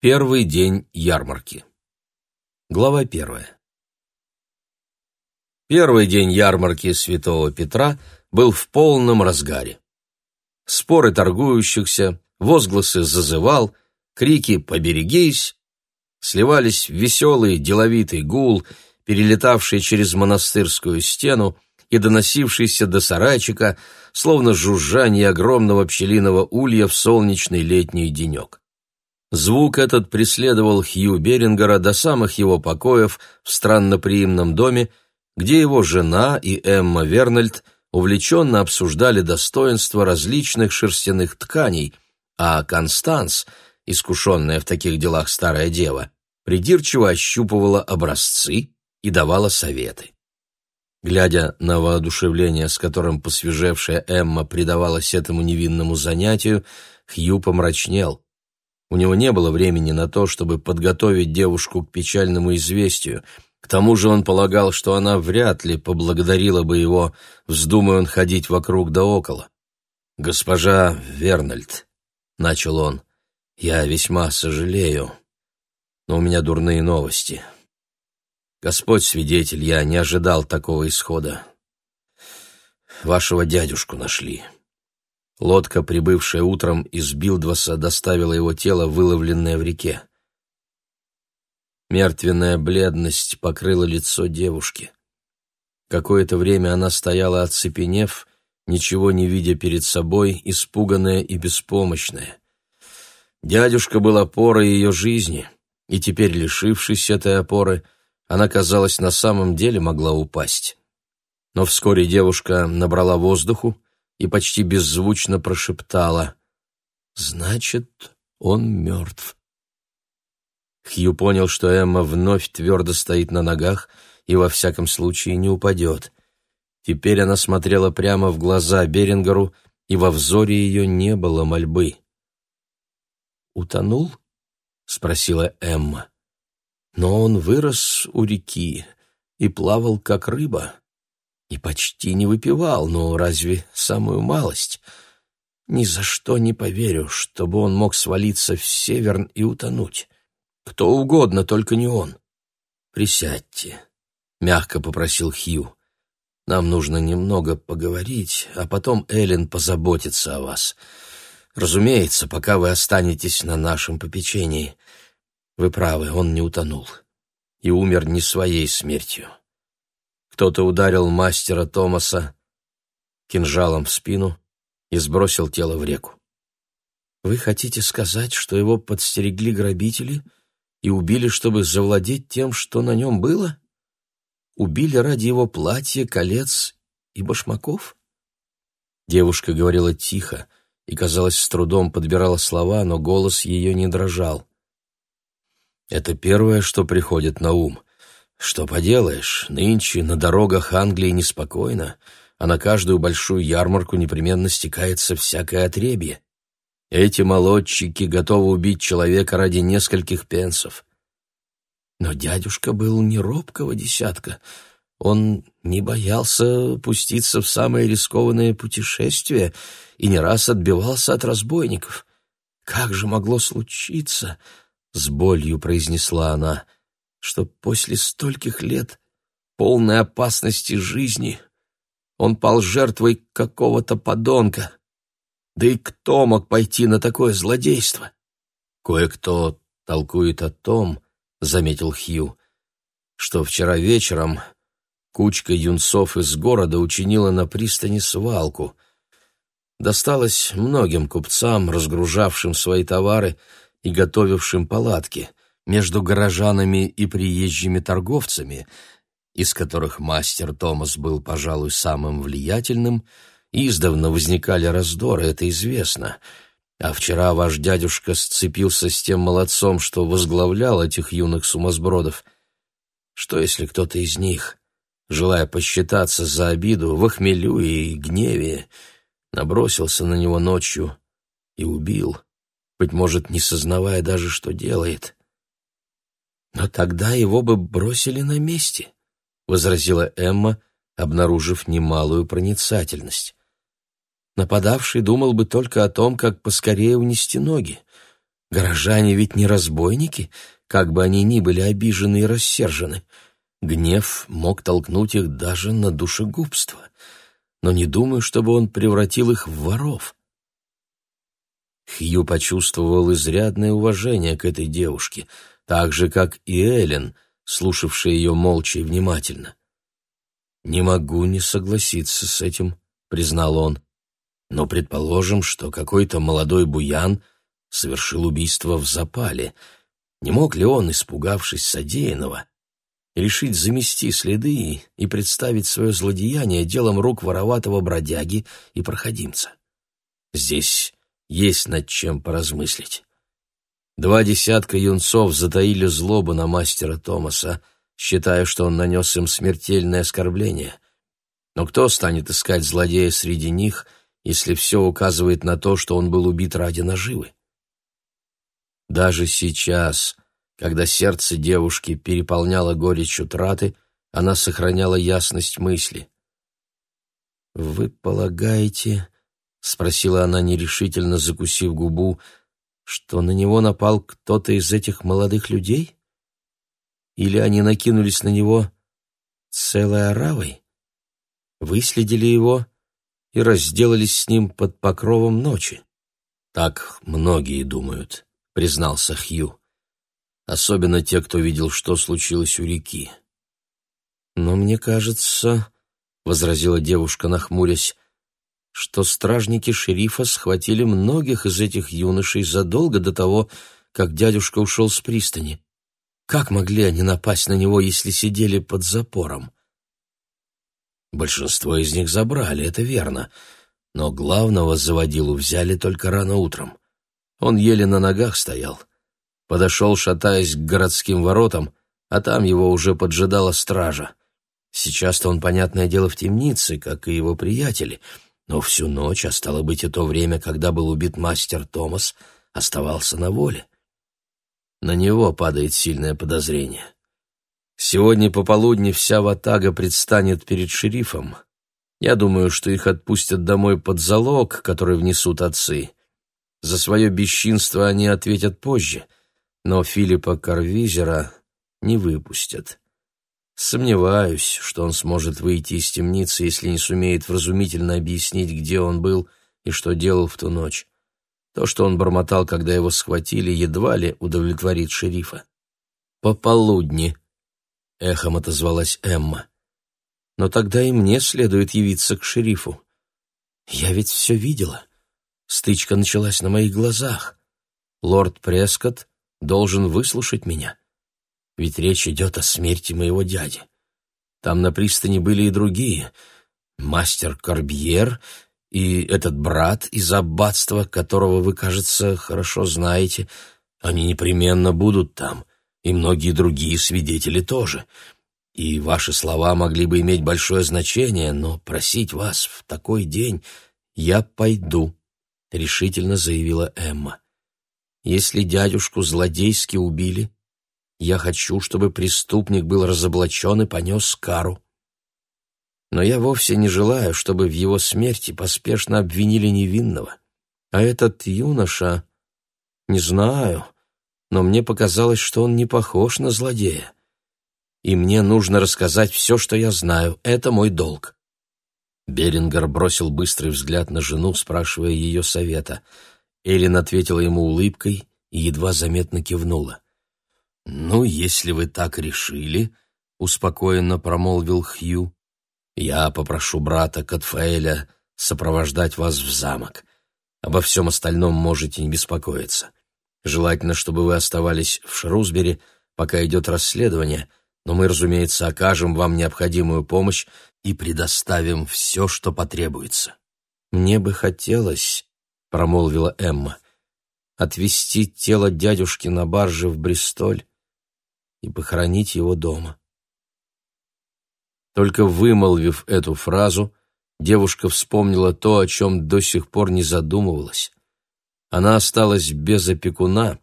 Первый день ярмарки. Глава первая. Первый день ярмарки Святого Петра был в полном разгаре. Споры торгующихся, возгласы «зазывал», крики «поберегись» сливались в веселый деловитый гул, перелетавший через монастырскую стену и доносившийся до сарайчика, словно жужжание огромного пчелиного улья в солнечный летний денек. Звук этот преследовал Хью Берингера до самых его покоев в странноприимном доме, где его жена и Эмма Вернольд увлеченно обсуждали достоинства различных шерстяных тканей, а Констанс, искушенная в таких делах старая дева, придирчиво ощупывала образцы и давала советы. Глядя на воодушевление, с которым посвежевшая Эмма предавалась этому невинному занятию, Хью помрачнел. У него не было времени на то, чтобы подготовить девушку к печальному известию. К тому же он полагал, что она вряд ли поблагодарила бы его, вздумая он ходить вокруг да около. «Госпожа Вернольд», — начал он, — «я весьма сожалею, но у меня дурные новости. Господь свидетель, я не ожидал такого исхода. Вашего дядюшку нашли». Лодка, прибывшая утром из Билдваса, доставила его тело, выловленное в реке. Мертвенная бледность покрыла лицо девушки. Какое-то время она стояла оцепенев, ничего не видя перед собой, испуганная и беспомощная. Дядюшка был опорой ее жизни, и теперь, лишившись этой опоры, она, казалось, на самом деле могла упасть. Но вскоре девушка набрала воздуху, и почти беззвучно прошептала «Значит, он мертв». Хью понял, что Эмма вновь твердо стоит на ногах и во всяком случае не упадет. Теперь она смотрела прямо в глаза Берингеру, и во взоре ее не было мольбы. «Утонул?» — спросила Эмма. «Но он вырос у реки и плавал, как рыба и почти не выпивал, но разве самую малость? Ни за что не поверю, чтобы он мог свалиться в северн и утонуть. Кто угодно, только не он. «Присядьте», — мягко попросил Хью. «Нам нужно немного поговорить, а потом Эллен позаботится о вас. Разумеется, пока вы останетесь на нашем попечении. Вы правы, он не утонул и умер не своей смертью. Кто-то ударил мастера Томаса кинжалом в спину и сбросил тело в реку. Вы хотите сказать, что его подстерегли грабители и убили, чтобы завладеть тем, что на нем было? Убили ради его платья, колец и башмаков? Девушка говорила тихо и, казалось, с трудом подбирала слова, но голос ее не дрожал. Это первое, что приходит на ум. Что поделаешь, нынче на дорогах Англии неспокойно, а на каждую большую ярмарку непременно стекается всякое отребье. Эти молодчики готовы убить человека ради нескольких пенсов. Но дядюшка был не робкого десятка. Он не боялся пуститься в самое рискованное путешествие и не раз отбивался от разбойников. «Как же могло случиться?» — с болью произнесла она — что после стольких лет полной опасности жизни он пал жертвой какого-то подонка. Да и кто мог пойти на такое злодейство? Кое-кто толкует о том, — заметил Хью, — что вчера вечером кучка юнцов из города учинила на пристани свалку. Досталось многим купцам, разгружавшим свои товары и готовившим палатки между горожанами и приезжими торговцами, из которых мастер Томас был, пожалуй, самым влиятельным, издавна возникали раздоры, это известно. А вчера ваш дядюшка сцепился с тем молодцом, что возглавлял этих юных сумасбродов. Что, если кто-то из них, желая посчитаться за обиду, в охмелю и гневе, набросился на него ночью и убил, быть может, не сознавая даже, что делает? «Но тогда его бы бросили на месте», — возразила Эмма, обнаружив немалую проницательность. Нападавший думал бы только о том, как поскорее унести ноги. Горожане ведь не разбойники, как бы они ни были обижены и рассержены. Гнев мог толкнуть их даже на душегубство. Но не думаю, чтобы он превратил их в воров. Хью почувствовал изрядное уважение к этой девушке, так же, как и Эллен, слушавшая ее молча и внимательно. «Не могу не согласиться с этим», — признал он. «Но предположим, что какой-то молодой буян совершил убийство в запале. Не мог ли он, испугавшись содеянного, решить замести следы и представить свое злодеяние делом рук вороватого бродяги и проходимца? Здесь есть над чем поразмыслить. Два десятка юнцов затаили злобу на мастера Томаса, считая, что он нанес им смертельное оскорбление. Но кто станет искать злодея среди них, если все указывает на то, что он был убит ради наживы? Даже сейчас, когда сердце девушки переполняло горечь утраты, она сохраняла ясность мысли. «Вы полагаете, — спросила она нерешительно, закусив губу, — что на него напал кто-то из этих молодых людей? Или они накинулись на него целой оравой? Выследили его и разделались с ним под покровом ночи? Так многие думают, — признался Хью. Особенно те, кто видел, что случилось у реки. «Но мне кажется, — возразила девушка, нахмурясь, что стражники шерифа схватили многих из этих юношей задолго до того, как дядюшка ушел с пристани. Как могли они напасть на него, если сидели под запором? Большинство из них забрали, это верно, но главного заводилу взяли только рано утром. Он еле на ногах стоял. Подошел, шатаясь к городским воротам, а там его уже поджидала стража. Сейчас-то он, понятное дело, в темнице, как и его приятели — но всю ночь, а стало быть и то время, когда был убит мастер Томас, оставался на воле. На него падает сильное подозрение. Сегодня пополудни вся ватага предстанет перед шерифом. Я думаю, что их отпустят домой под залог, который внесут отцы. За свое бесчинство они ответят позже, но Филиппа Карвизера не выпустят. Сомневаюсь, что он сможет выйти из темницы, если не сумеет вразумительно объяснить, где он был и что делал в ту ночь. То, что он бормотал, когда его схватили, едва ли удовлетворит шерифа. «Пополудни», — эхом отозвалась Эмма. «Но тогда и мне следует явиться к шерифу. Я ведь все видела. Стычка началась на моих глазах. Лорд Прескотт должен выслушать меня ведь речь идет о смерти моего дяди. Там на пристани были и другие. Мастер Корбьер и этот брат из аббатства, которого вы, кажется, хорошо знаете. Они непременно будут там, и многие другие свидетели тоже. И ваши слова могли бы иметь большое значение, но просить вас в такой день я пойду, — решительно заявила Эмма. Если дядюшку злодейски убили, я хочу, чтобы преступник был разоблачен и понес кару. Но я вовсе не желаю, чтобы в его смерти поспешно обвинили невинного. А этот юноша... Не знаю, но мне показалось, что он не похож на злодея. И мне нужно рассказать все, что я знаю. Это мой долг. Берингер бросил быстрый взгляд на жену, спрашивая ее совета. Эллен ответила ему улыбкой и едва заметно кивнула. «Ну, если вы так решили», — успокоенно промолвил Хью, — «я попрошу брата Катфаэля сопровождать вас в замок. Обо всем остальном можете не беспокоиться. Желательно, чтобы вы оставались в Шрусбери, пока идет расследование, но мы, разумеется, окажем вам необходимую помощь и предоставим все, что потребуется». «Мне бы хотелось», — промолвила Эмма, — «отвезти тело дядюшки на барже в Бристоль и похоронить его дома. Только вымолвив эту фразу, девушка вспомнила то, о чем до сих пор не задумывалась. Она осталась без опекуна,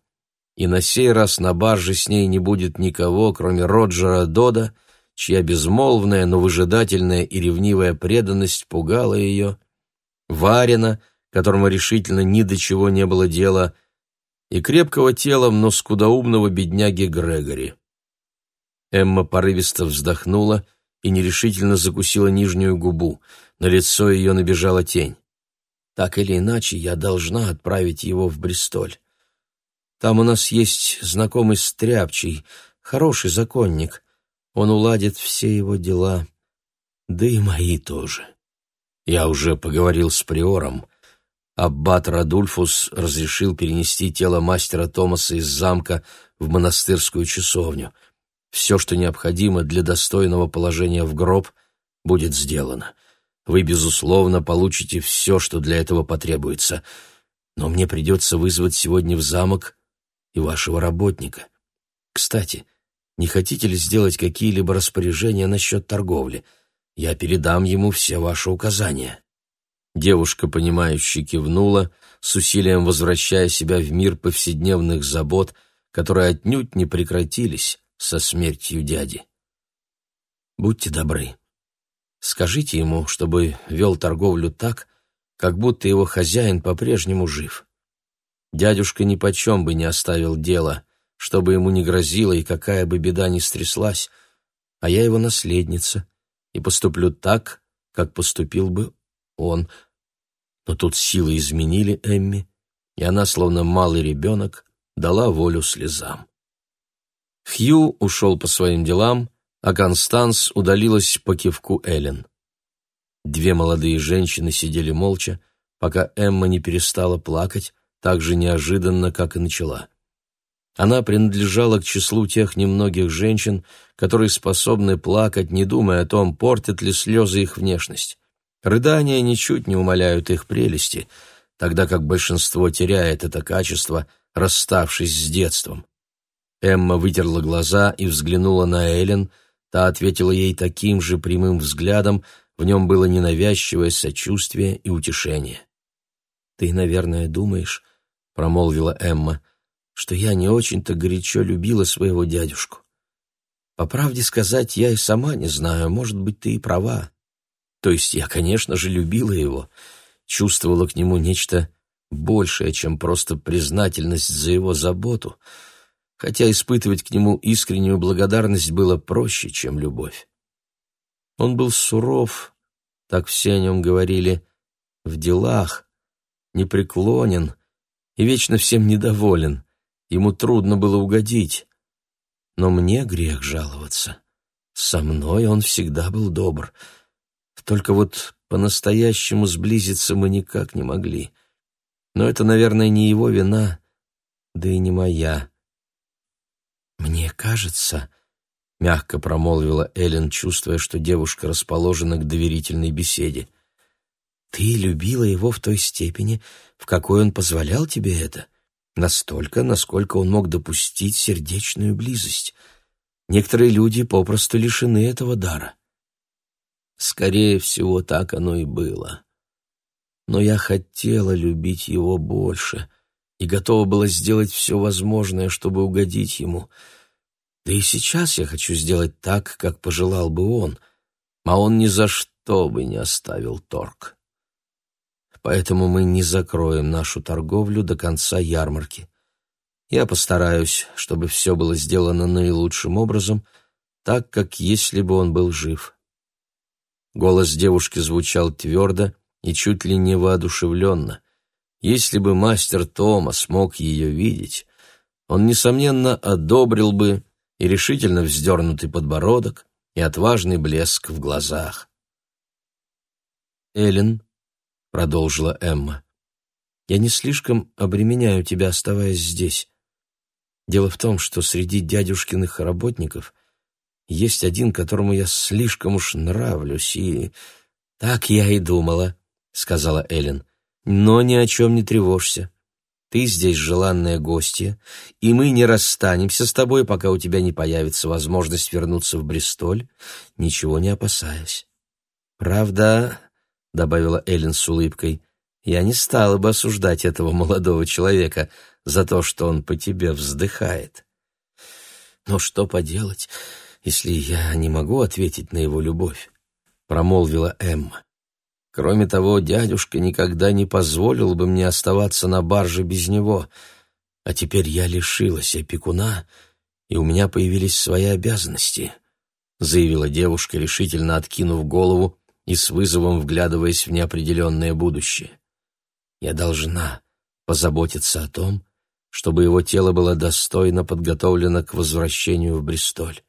и на сей раз на барже с ней не будет никого, кроме Роджера Дода, чья безмолвная, но выжидательная и ревнивая преданность пугала ее, Варина, которому решительно ни до чего не было дела, и крепкого телом, но скудоумного бедняги Грегори. Эмма порывисто вздохнула и нерешительно закусила нижнюю губу. На лицо ее набежала тень. Так или иначе, я должна отправить его в Бристоль. Там у нас есть знакомый стряпчий, хороший законник. Он уладит все его дела, да и мои тоже. Я уже поговорил с приором. Аббат Радульфус разрешил перенести тело мастера Томаса из замка в монастырскую часовню. Все, что необходимо для достойного положения в гроб, будет сделано. Вы, безусловно, получите все, что для этого потребуется. Но мне придется вызвать сегодня в замок и вашего работника. Кстати, не хотите ли сделать какие-либо распоряжения насчет торговли? Я передам ему все ваши указания». Девушка, понимающе кивнула, с усилием возвращая себя в мир повседневных забот, которые отнюдь не прекратились со смертью дяди. «Будьте добры. Скажите ему, чтобы вел торговлю так, как будто его хозяин по-прежнему жив. Дядюшка ни почем бы не оставил дело, чтобы ему не грозило и какая бы беда ни стряслась, а я его наследница и поступлю так, как поступил бы он. Но тут силы изменили Эмми, и она, словно малый ребенок, дала волю слезам. Хью ушел по своим делам, а Констанс удалилась по кивку Эллен. Две молодые женщины сидели молча, пока Эмма не перестала плакать, так же неожиданно, как и начала. Она принадлежала к числу тех немногих женщин, которые способны плакать, не думая о том, портят ли слезы их внешность. Рыдания ничуть не умаляют их прелести, тогда как большинство теряет это качество, расставшись с детством. Эмма вытерла глаза и взглянула на Эллен, та ответила ей таким же прямым взглядом, в нем было ненавязчивое сочувствие и утешение. «Ты, наверное, думаешь, — промолвила Эмма, — что я не очень-то горячо любила своего дядюшку. По правде сказать, я и сама не знаю, может быть, ты и права. То есть я, конечно же, любила его, чувствовала к нему нечто большее, чем просто признательность за его заботу, хотя испытывать к нему искреннюю благодарность было проще, чем любовь. Он был суров, так все о нем говорили, в делах, непреклонен — и вечно всем недоволен. Ему трудно было угодить. Но мне грех жаловаться. Со мной он всегда был добр. Только вот по-настоящему сблизиться мы никак не могли. Но это, наверное, не его вина, да и не моя. «Мне кажется», — мягко промолвила Эллен, чувствуя, что девушка расположена к доверительной беседе, ты любила его в той степени, в какой он позволял тебе это, настолько, насколько он мог допустить сердечную близость. Некоторые люди попросту лишены этого дара. Скорее всего, так оно и было. Но я хотела любить его больше и готова была сделать все возможное, чтобы угодить ему. Да и сейчас я хочу сделать так, как пожелал бы он, а он ни за что бы не оставил торг поэтому мы не закроем нашу торговлю до конца ярмарки. Я постараюсь, чтобы все было сделано наилучшим образом, так, как если бы он был жив». Голос девушки звучал твердо и чуть ли не воодушевленно. Если бы мастер Тома смог ее видеть, он, несомненно, одобрил бы и решительно вздернутый подбородок, и отважный блеск в глазах. Эллен продолжила Эмма. Я не слишком обременяю тебя, оставаясь здесь. Дело в том, что среди дядюшкиных работников есть один, которому я слишком уж нравлюсь, и... Так я и думала, сказала Эллен. Но ни о чем не тревожься. Ты здесь желанная гостья, и мы не расстанемся с тобой, пока у тебя не появится возможность вернуться в Бристоль, ничего не опасаясь. Правда, добавила Эллен с улыбкой, я не стала бы осуждать этого молодого человека за то, что он по тебе вздыхает. Но что поделать, если я не могу ответить на его любовь? промолвила Эмма. Кроме того, дядюшка никогда не позволил бы мне оставаться на барже без него. А теперь я лишилась опекуна, и у меня появились свои обязанности, заявила девушка, решительно откинув голову и с вызовом вглядываясь в неопределенное будущее. Я должна позаботиться о том, чтобы его тело было достойно подготовлено к возвращению в Бристоль.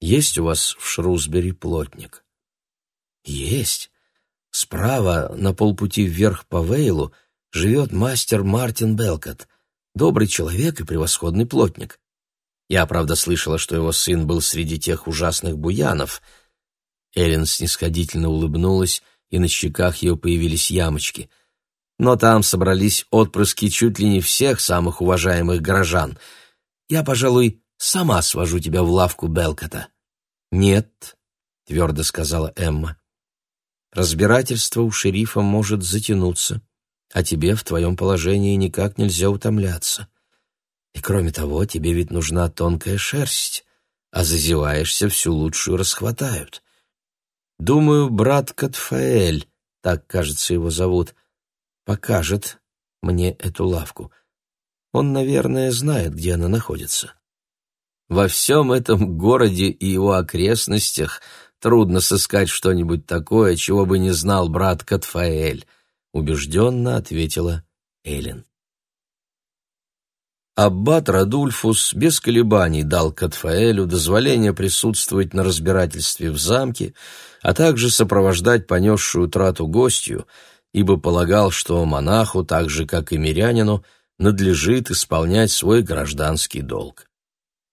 Есть у вас в Шрусбери плотник? Есть. Справа, на полпути вверх по Вейлу, живет мастер Мартин Белкот, добрый человек и превосходный плотник. Я, правда, слышала, что его сын был среди тех ужасных буянов. Эллен снисходительно улыбнулась, и на щеках ее появились ямочки — но там собрались отпрыски чуть ли не всех самых уважаемых горожан. Я, пожалуй, сама свожу тебя в лавку Белкота». «Нет», — твердо сказала Эмма. «Разбирательство у шерифа может затянуться, а тебе в твоем положении никак нельзя утомляться. И кроме того, тебе ведь нужна тонкая шерсть, а зазеваешься, всю лучшую расхватают. Думаю, брат Катфаэль, так, кажется, его зовут, покажет мне эту лавку. Он, наверное, знает, где она находится. Во всем этом городе и его окрестностях трудно сыскать что-нибудь такое, чего бы не знал брат Катфаэль, убежденно ответила Эллен. Аббат Радульфус без колебаний дал Катфаэлю дозволение присутствовать на разбирательстве в замке, а также сопровождать понесшую трату гостью, ибо полагал, что монаху, так же как и мирянину, надлежит исполнять свой гражданский долг.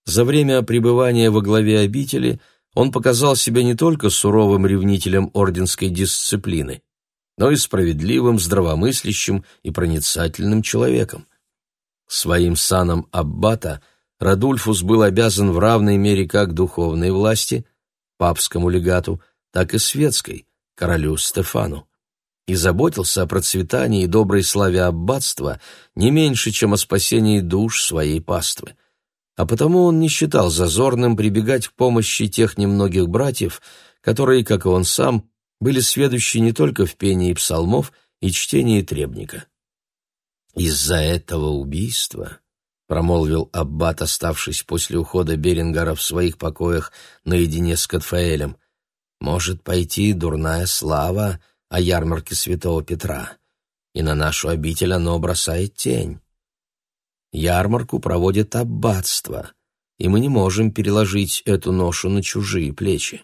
За время пребывания во главе обители он показал себя не только суровым ревнителем орденской дисциплины, но и справедливым, здравомыслящим и проницательным человеком. Своим саном аббата Радульфус был обязан в равной мере как духовной власти, папскому легату, так и светской, королю Стефану и заботился о процветании и доброй славе аббатства не меньше, чем о спасении душ своей паствы. А потому он не считал зазорным прибегать к помощи тех немногих братьев, которые, как и он сам, были сведущи не только в пении псалмов и чтении требника. «Из-за этого убийства», — промолвил аббат, оставшись после ухода Берингара в своих покоях наедине с Катфаэлем, — «может пойти дурная слава о ярмарке Святого Петра, и на нашу обитель оно бросает тень. Ярмарку проводит аббатство, и мы не можем переложить эту ношу на чужие плечи.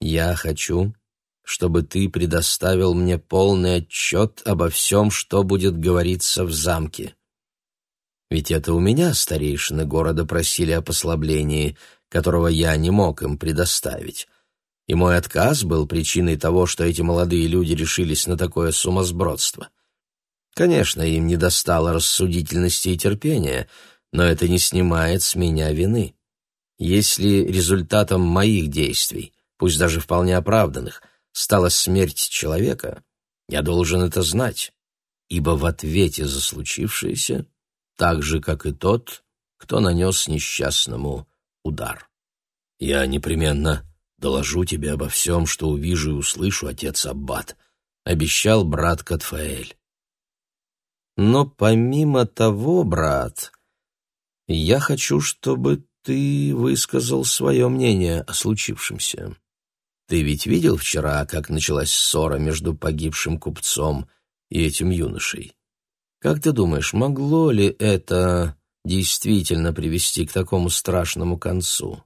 Я хочу, чтобы ты предоставил мне полный отчет обо всем, что будет говориться в замке. Ведь это у меня старейшины города просили о послаблении, которого я не мог им предоставить и мой отказ был причиной того, что эти молодые люди решились на такое сумасбродство. Конечно, им не достало рассудительности и терпения, но это не снимает с меня вины. Если результатом моих действий, пусть даже вполне оправданных, стала смерть человека, я должен это знать, ибо в ответе за случившееся, так же, как и тот, кто нанес несчастному удар. Я непременно Доложу тебе обо всем, что увижу и услышу, отец Аббат», — обещал брат Катфаэль. «Но помимо того, брат, я хочу, чтобы ты высказал свое мнение о случившемся. Ты ведь видел вчера, как началась ссора между погибшим купцом и этим юношей? Как ты думаешь, могло ли это действительно привести к такому страшному концу?»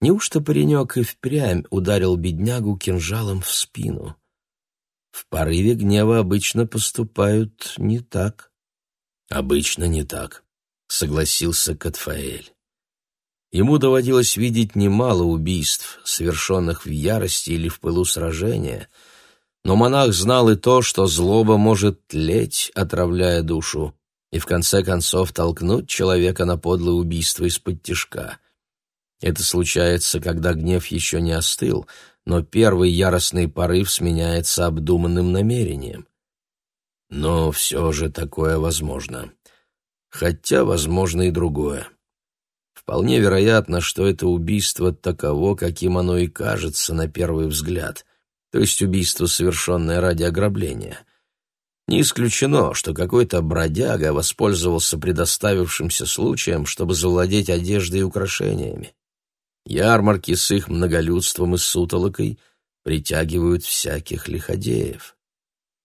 Неужто паренек и впрямь ударил беднягу кинжалом в спину? В порыве гнева обычно поступают не так. Обычно не так, согласился Катфаэль. Ему доводилось видеть немало убийств, совершенных в ярости или в пылу сражения, но монах знал и то, что злоба может тлеть, отравляя душу, и в конце концов толкнуть человека на подлое убийство из-под тишка. Это случается, когда гнев еще не остыл, но первый яростный порыв сменяется обдуманным намерением. Но все же такое возможно. Хотя возможно и другое. Вполне вероятно, что это убийство таково, каким оно и кажется на первый взгляд, то есть убийство, совершенное ради ограбления. Не исключено, что какой-то бродяга воспользовался предоставившимся случаем, чтобы завладеть одеждой и украшениями. Ярмарки с их многолюдством и сутолокой притягивают всяких лиходеев.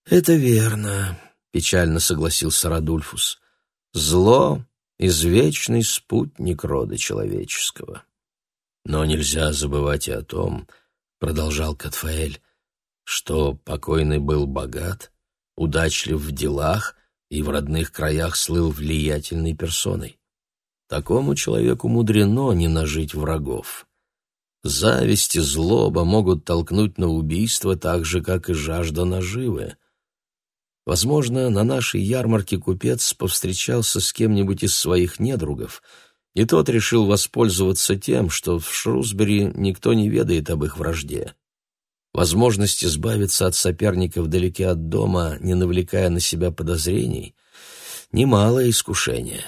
«Это верно», — печально согласился Радульфус. «Зло — извечный спутник рода человеческого». «Но нельзя забывать и о том», — продолжал Катфаэль, «что покойный был богат» удачлив в делах и в родных краях слыл влиятельной персоной. Такому человеку мудрено не нажить врагов. Зависть и злоба могут толкнуть на убийство так же, как и жажда наживы. Возможно, на нашей ярмарке купец повстречался с кем-нибудь из своих недругов, и тот решил воспользоваться тем, что в Шрусбери никто не ведает об их вражде. Возможность избавиться от соперника вдалеке от дома, не навлекая на себя подозрений, немалое искушение.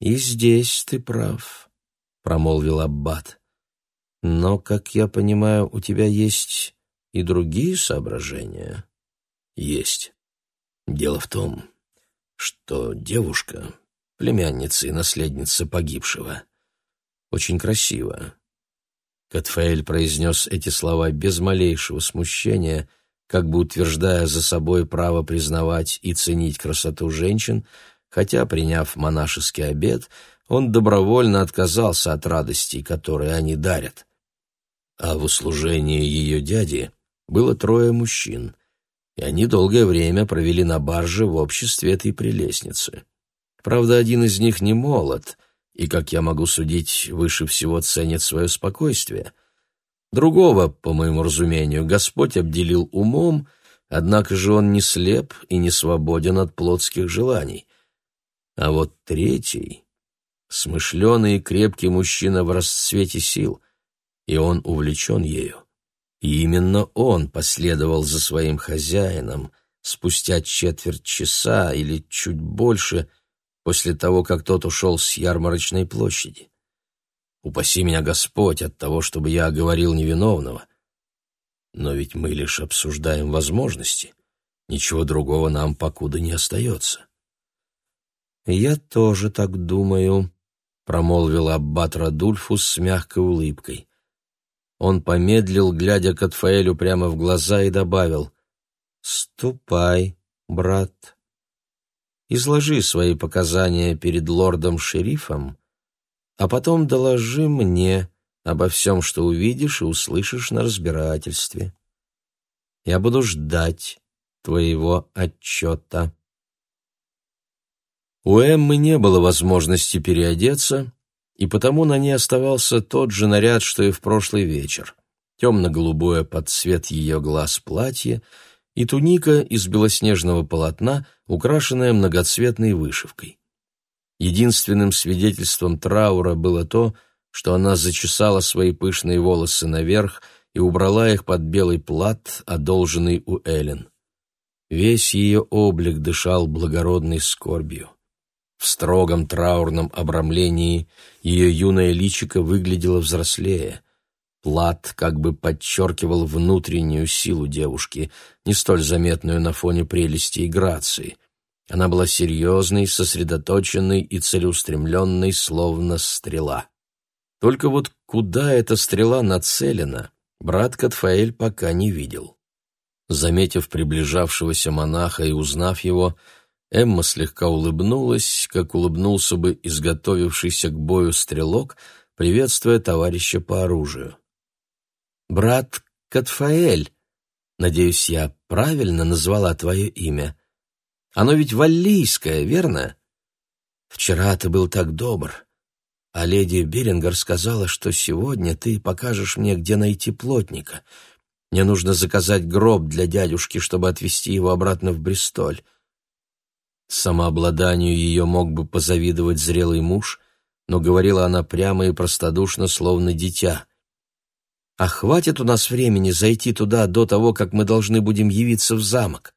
«И здесь ты прав», — промолвил Аббат. «Но, как я понимаю, у тебя есть и другие соображения?» «Есть. Дело в том, что девушка, племянница и наследница погибшего, очень красива, Катфаэль произнес эти слова без малейшего смущения, как бы утверждая за собой право признавать и ценить красоту женщин, хотя, приняв монашеский обет, он добровольно отказался от радостей, которые они дарят. А в услужении ее дяди было трое мужчин, и они долгое время провели на барже в обществе этой прелестницы. Правда, один из них не молод — и, как я могу судить, выше всего ценит свое спокойствие. Другого, по моему разумению, Господь обделил умом, однако же он не слеп и не свободен от плотских желаний. А вот третий — смышленый и крепкий мужчина в расцвете сил, и он увлечен ею. И именно он последовал за своим хозяином спустя четверть часа или чуть больше — после того, как тот ушел с ярмарочной площади. Упаси меня Господь от того, чтобы я оговорил невиновного. Но ведь мы лишь обсуждаем возможности. Ничего другого нам покуда не остается. «Я тоже так думаю», — промолвил аббат Радульфус с мягкой улыбкой. Он помедлил, глядя Катфаэлю прямо в глаза, и добавил «Ступай, брат» изложи свои показания перед лордом-шерифом, а потом доложи мне обо всем, что увидишь и услышишь на разбирательстве. Я буду ждать твоего отчета. У Эммы не было возможности переодеться, и потому на ней оставался тот же наряд, что и в прошлый вечер. Темно-голубое под цвет ее глаз платье — и туника из белоснежного полотна, украшенная многоцветной вышивкой. Единственным свидетельством траура было то, что она зачесала свои пышные волосы наверх и убрала их под белый плат, одолженный у Эллен. Весь ее облик дышал благородной скорбью. В строгом траурном обрамлении ее юное личико выглядело взрослее — Плат как бы подчеркивал внутреннюю силу девушки, не столь заметную на фоне прелести и грации. Она была серьезной, сосредоточенной и целеустремленной, словно стрела. Только вот куда эта стрела нацелена, брат Катфаэль пока не видел. Заметив приближавшегося монаха и узнав его, Эмма слегка улыбнулась, как улыбнулся бы изготовившийся к бою стрелок, приветствуя товарища по оружию. Брат Катфаэль, надеюсь, я правильно назвала твое имя. Оно ведь валлийское, верно? Вчера ты был так добр, а леди Берингер сказала, что сегодня ты покажешь мне, где найти плотника. Мне нужно заказать гроб для дядюшки, чтобы отвезти его обратно в Бристоль. Самообладанию ее мог бы позавидовать зрелый муж, но говорила она прямо и простодушно, словно дитя. А хватит у нас времени зайти туда до того, как мы должны будем явиться в замок?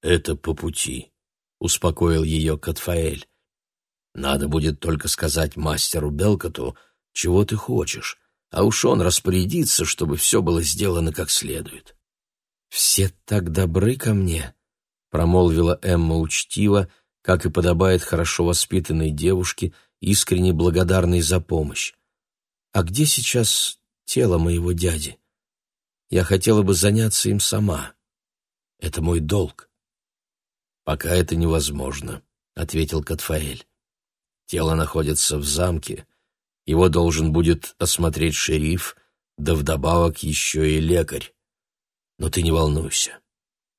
Это по пути, успокоил ее Катфаэль. Надо будет только сказать мастеру Белкоту, чего ты хочешь, а уж он распорядится, чтобы все было сделано как следует. Все так добры ко мне, — промолвила Эмма учтиво, как и подобает хорошо воспитанной девушке, искренне благодарной за помощь. «А где сейчас тело моего дяди? Я хотела бы заняться им сама. Это мой долг». «Пока это невозможно», — ответил Катфаэль. «Тело находится в замке, его должен будет осмотреть шериф, да вдобавок еще и лекарь. Но ты не волнуйся.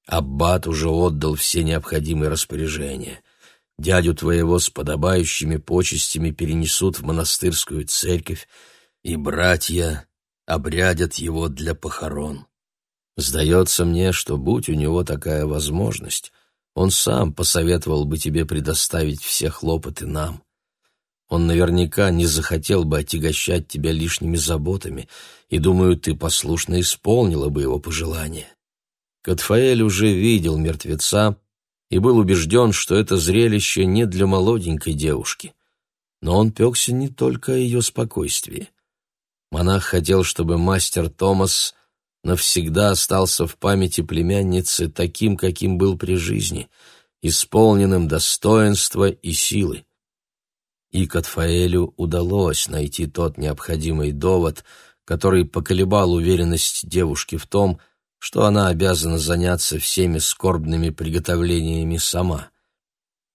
Аббат уже отдал все необходимые распоряжения. Дядю твоего с подобающими почестями перенесут в монастырскую церковь, и братья обрядят его для похорон. Сдается мне, что будь у него такая возможность, он сам посоветовал бы тебе предоставить все хлопоты нам. Он наверняка не захотел бы отягощать тебя лишними заботами, и, думаю, ты послушно исполнила бы его пожелание. Катфаэль уже видел мертвеца и был убежден, что это зрелище не для молоденькой девушки. Но он пекся не только о ее спокойствии. Монах хотел, чтобы мастер Томас навсегда остался в памяти племянницы таким, каким был при жизни, исполненным достоинства и силы и Катфаэлю удалось найти тот необходимый довод, который поколебал уверенность девушки в том, что она обязана заняться всеми скорбными приготовлениями сама.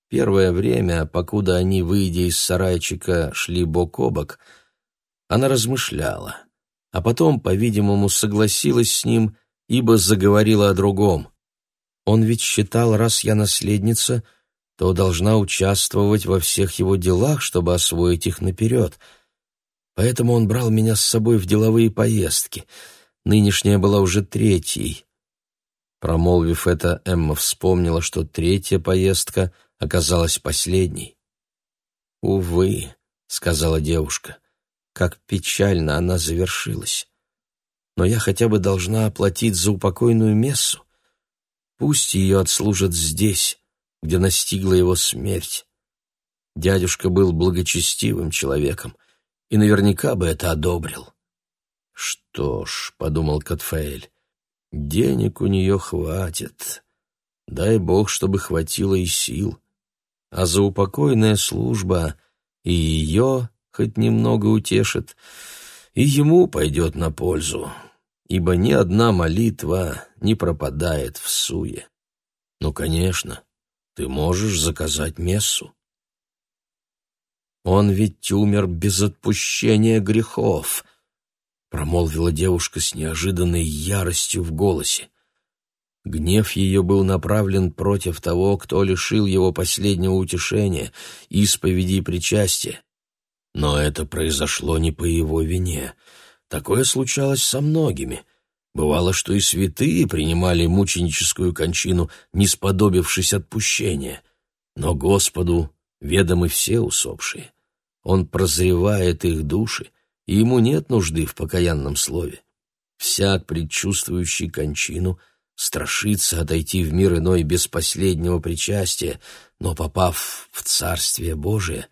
Первое время, покуда они, выйдя из сарайчика, шли бок о бок, она размышляла, а потом, по-видимому, согласилась с ним, ибо заговорила о другом. Он ведь считал, раз я наследница — то должна участвовать во всех его делах, чтобы освоить их наперед. Поэтому он брал меня с собой в деловые поездки. Нынешняя была уже третьей. Промолвив это, Эмма вспомнила, что третья поездка оказалась последней. «Увы», — сказала девушка, — «как печально она завершилась. Но я хотя бы должна оплатить за упокойную мессу. Пусть ее отслужат здесь, где настигла его смерть. Дядюшка был благочестивым человеком и наверняка бы это одобрил. «Что ж», — подумал Катфаэль, — «денег у нее хватит. Дай бог, чтобы хватило и сил. А за упокойная служба и ее хоть немного утешит, и ему пойдет на пользу, ибо ни одна молитва не пропадает в суе. Ну, конечно, ты можешь заказать мессу. Он ведь умер без отпущения грехов, промолвила девушка с неожиданной яростью в голосе. Гнев ее был направлен против того, кто лишил его последнего утешения, исповеди и причастия. Но это произошло не по его вине. Такое случалось со многими. Бывало, что и святые принимали мученическую кончину, не сподобившись отпущения. Но Господу ведомы все усопшие. Он прозревает их души, и ему нет нужды в покаянном слове. Всяк, предчувствующий кончину, страшится отойти в мир иной без последнего причастия, но, попав в Царствие Божие,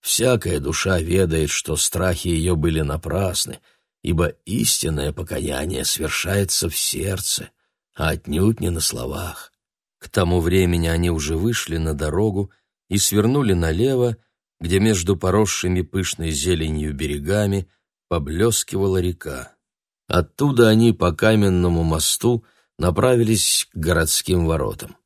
всякая душа ведает, что страхи ее были напрасны — ибо истинное покаяние свершается в сердце, а отнюдь не на словах. К тому времени они уже вышли на дорогу и свернули налево, где между поросшими пышной зеленью берегами поблескивала река. Оттуда они по каменному мосту направились к городским воротам.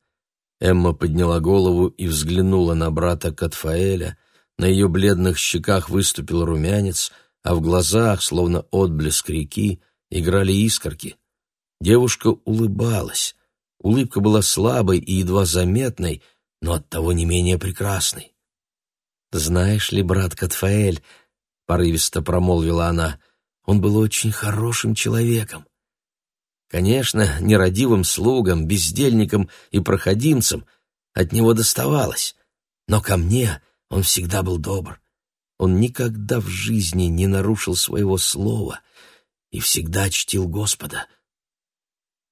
Эмма подняла голову и взглянула на брата Катфаэля, на ее бледных щеках выступил румянец — а в глазах, словно отблеск реки, играли искорки. Девушка улыбалась. Улыбка была слабой и едва заметной, но оттого не менее прекрасной. «Знаешь ли, брат Катфаэль, — порывисто промолвила она, — он был очень хорошим человеком. Конечно, нерадивым слугам, бездельникам и проходимцам от него доставалось, но ко мне он всегда был добр. Он никогда в жизни не нарушил своего слова и всегда чтил Господа.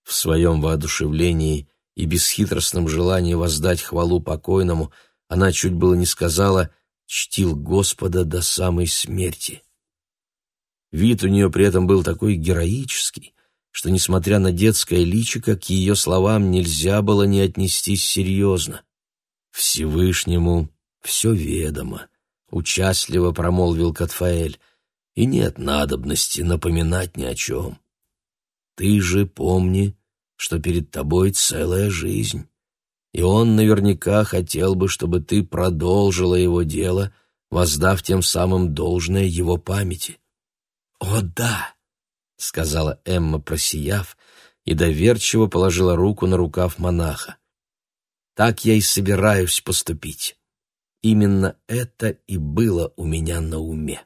В своем воодушевлении и бесхитростном желании воздать хвалу покойному она чуть было не сказала «чтил Господа до самой смерти». Вид у нее при этом был такой героический, что, несмотря на детское личико, к ее словам нельзя было не отнестись серьезно. «Всевышнему все ведомо», — участливо промолвил Катфаэль, — «и нет надобности напоминать ни о чем. Ты же помни, что перед тобой целая жизнь, и он наверняка хотел бы, чтобы ты продолжила его дело, воздав тем самым должное его памяти». «О, да!» — сказала Эмма, просияв, и доверчиво положила руку на рукав монаха. «Так я и собираюсь поступить. Именно это и было у меня на уме».